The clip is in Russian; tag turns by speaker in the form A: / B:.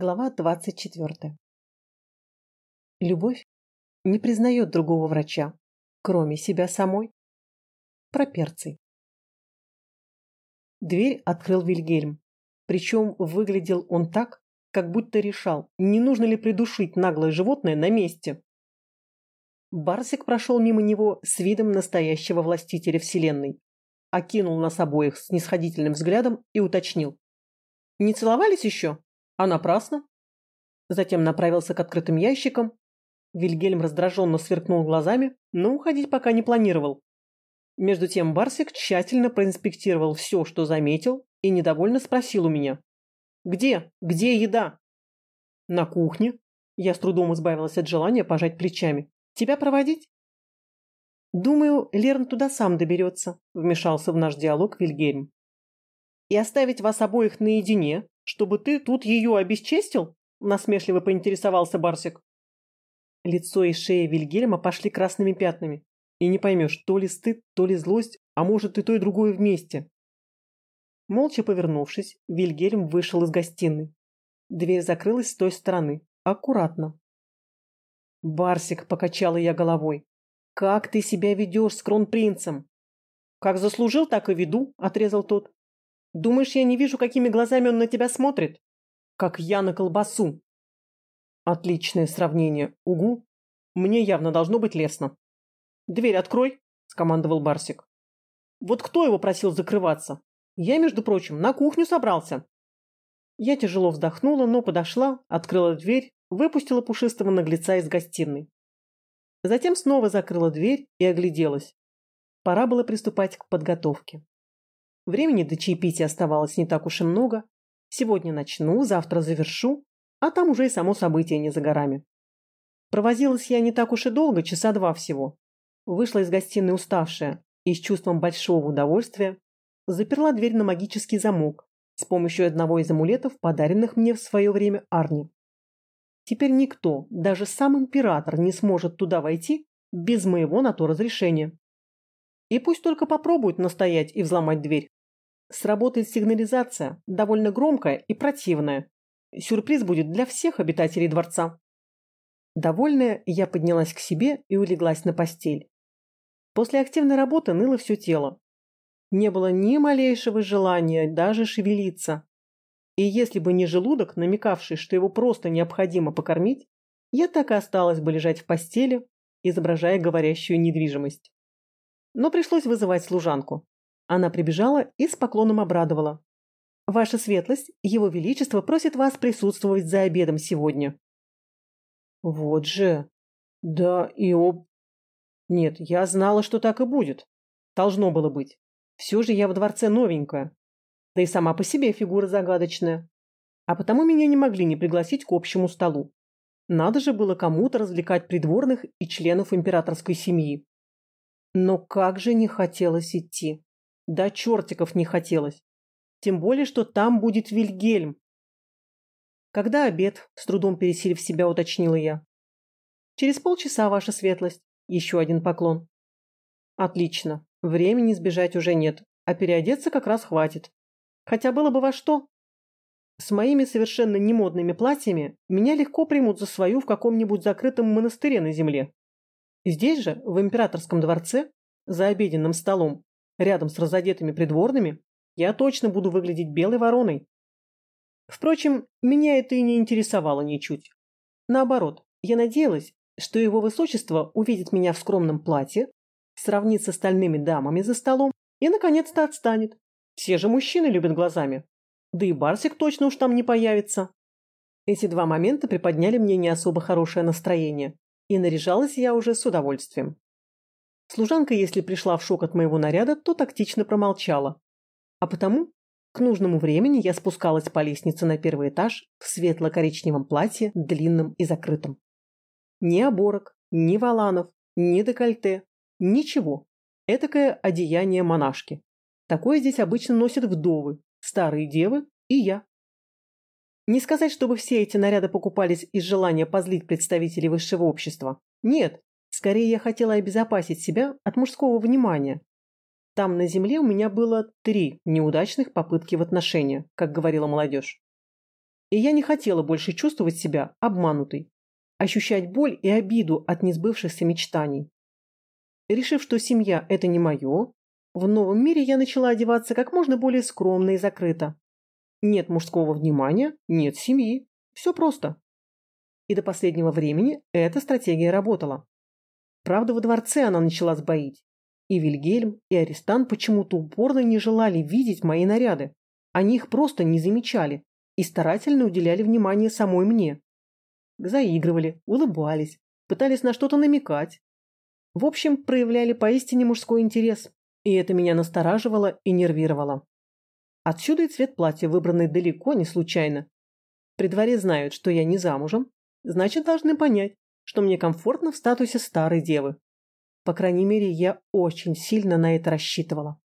A: Глава 24. Любовь не признает другого врача, кроме себя самой. Про перций. Дверь открыл Вильгельм. Причем выглядел он так, как будто решал, не нужно ли придушить наглое животное на месте. Барсик прошел мимо него с видом настоящего властителя вселенной, окинул нас обоих снисходительным взглядом и уточнил. «Не целовались еще?» А напрасно. Затем направился к открытым ящикам. Вильгельм раздраженно сверкнул глазами, но уходить пока не планировал. Между тем Барсик тщательно проинспектировал все, что заметил, и недовольно спросил у меня. «Где? Где еда?» «На кухне». Я с трудом избавилась от желания пожать плечами. «Тебя проводить?» «Думаю, Лерн туда сам доберется», — вмешался в наш диалог Вильгельм. «И оставить вас обоих наедине, чтобы ты тут ее обесчестил?» – насмешливо поинтересовался Барсик. Лицо и шея Вильгельма пошли красными пятнами. И не поймешь, то ли стыд, то ли злость, а может и то, и другое вместе. Молча повернувшись, Вильгельм вышел из гостиной. Дверь закрылась с той стороны. Аккуратно. «Барсик», — покачала я головой, — «как ты себя ведешь с кронпринцем?» «Как заслужил, так и веду», — отрезал тот. Думаешь, я не вижу, какими глазами он на тебя смотрит? Как я на колбасу. Отличное сравнение. Угу. Мне явно должно быть лестно. Дверь открой, скомандовал Барсик. Вот кто его просил закрываться? Я, между прочим, на кухню собрался. Я тяжело вздохнула, но подошла, открыла дверь, выпустила пушистого наглеца из гостиной. Затем снова закрыла дверь и огляделась. Пора было приступать к подготовке. Времени до чаепития оставалось не так уж и много. Сегодня начну, завтра завершу, а там уже и само событие не за горами. Провозилась я не так уж и долго, часа два всего. Вышла из гостиной уставшая и с чувством большого удовольствия заперла дверь на магический замок с помощью одного из амулетов, подаренных мне в свое время Арни. Теперь никто, даже сам император, не сможет туда войти без моего на то разрешения. И пусть только попробуют настоять и взломать дверь. Сработает сигнализация, довольно громкая и противная. Сюрприз будет для всех обитателей дворца. Довольная, я поднялась к себе и улеглась на постель. После активной работы ныло все тело. Не было ни малейшего желания даже шевелиться. И если бы не желудок, намекавший, что его просто необходимо покормить, я так и осталась бы лежать в постели, изображая говорящую недвижимость. Но пришлось вызывать служанку. Она прибежала и с поклоном обрадовала. «Ваша светлость, его величество просит вас присутствовать за обедом сегодня». «Вот же! Да и об...» «Нет, я знала, что так и будет. Должно было быть. Все же я в дворце новенькая. Да и сама по себе фигура загадочная. А потому меня не могли не пригласить к общему столу. Надо же было кому-то развлекать придворных и членов императорской семьи. Но как же не хотелось идти. Да чертиков не хотелось. Тем более, что там будет Вильгельм. Когда обед, с трудом пересилив себя, уточнила я. Через полчаса, ваша светлость. Еще один поклон. Отлично. Времени сбежать уже нет, а переодеться как раз хватит. Хотя было бы во что. С моими совершенно немодными платьями меня легко примут за свою в каком-нибудь закрытом монастыре на земле. Здесь же, в императорском дворце, за обеденным столом, рядом с разодетыми придворными, я точно буду выглядеть белой вороной. Впрочем, меня это и не интересовало ничуть. Наоборот, я надеялась, что его высочество увидит меня в скромном платье, сравнит с остальными дамами за столом и, наконец-то, отстанет. Все же мужчины любят глазами. Да и Барсик точно уж там не появится. Эти два момента приподняли мне не особо хорошее настроение, и наряжалась я уже с удовольствием. Служанка, если пришла в шок от моего наряда, то тактично промолчала. А потому к нужному времени я спускалась по лестнице на первый этаж в светло-коричневом платье, длинном и закрытом. Ни оборок, ни валанов, ни декольте, ничего. Этакое одеяние монашки. Такое здесь обычно носят вдовы, старые девы и я. Не сказать, чтобы все эти наряды покупались из желания позлить представителей высшего общества. Нет, Скорее, я хотела обезопасить себя от мужского внимания. Там на земле у меня было три неудачных попытки в отношения, как говорила молодежь. И я не хотела больше чувствовать себя обманутой, ощущать боль и обиду от несбывшихся мечтаний. Решив, что семья – это не мое, в новом мире я начала одеваться как можно более скромно и закрыто. Нет мужского внимания, нет семьи. Все просто. И до последнего времени эта стратегия работала. Правда, во дворце она начала сбоить. И Вильгельм, и Арестант почему-то упорно не желали видеть мои наряды. Они их просто не замечали и старательно уделяли внимание самой мне. Заигрывали, улыбались, пытались на что-то намекать. В общем, проявляли поистине мужской интерес, и это меня настораживало и нервировало. Отсюда и цвет платья, выбранный далеко не случайно. При дворе знают, что я не замужем, значит, должны понять, что мне комфортно в статусе старой девы. По крайней мере, я очень сильно на это рассчитывала.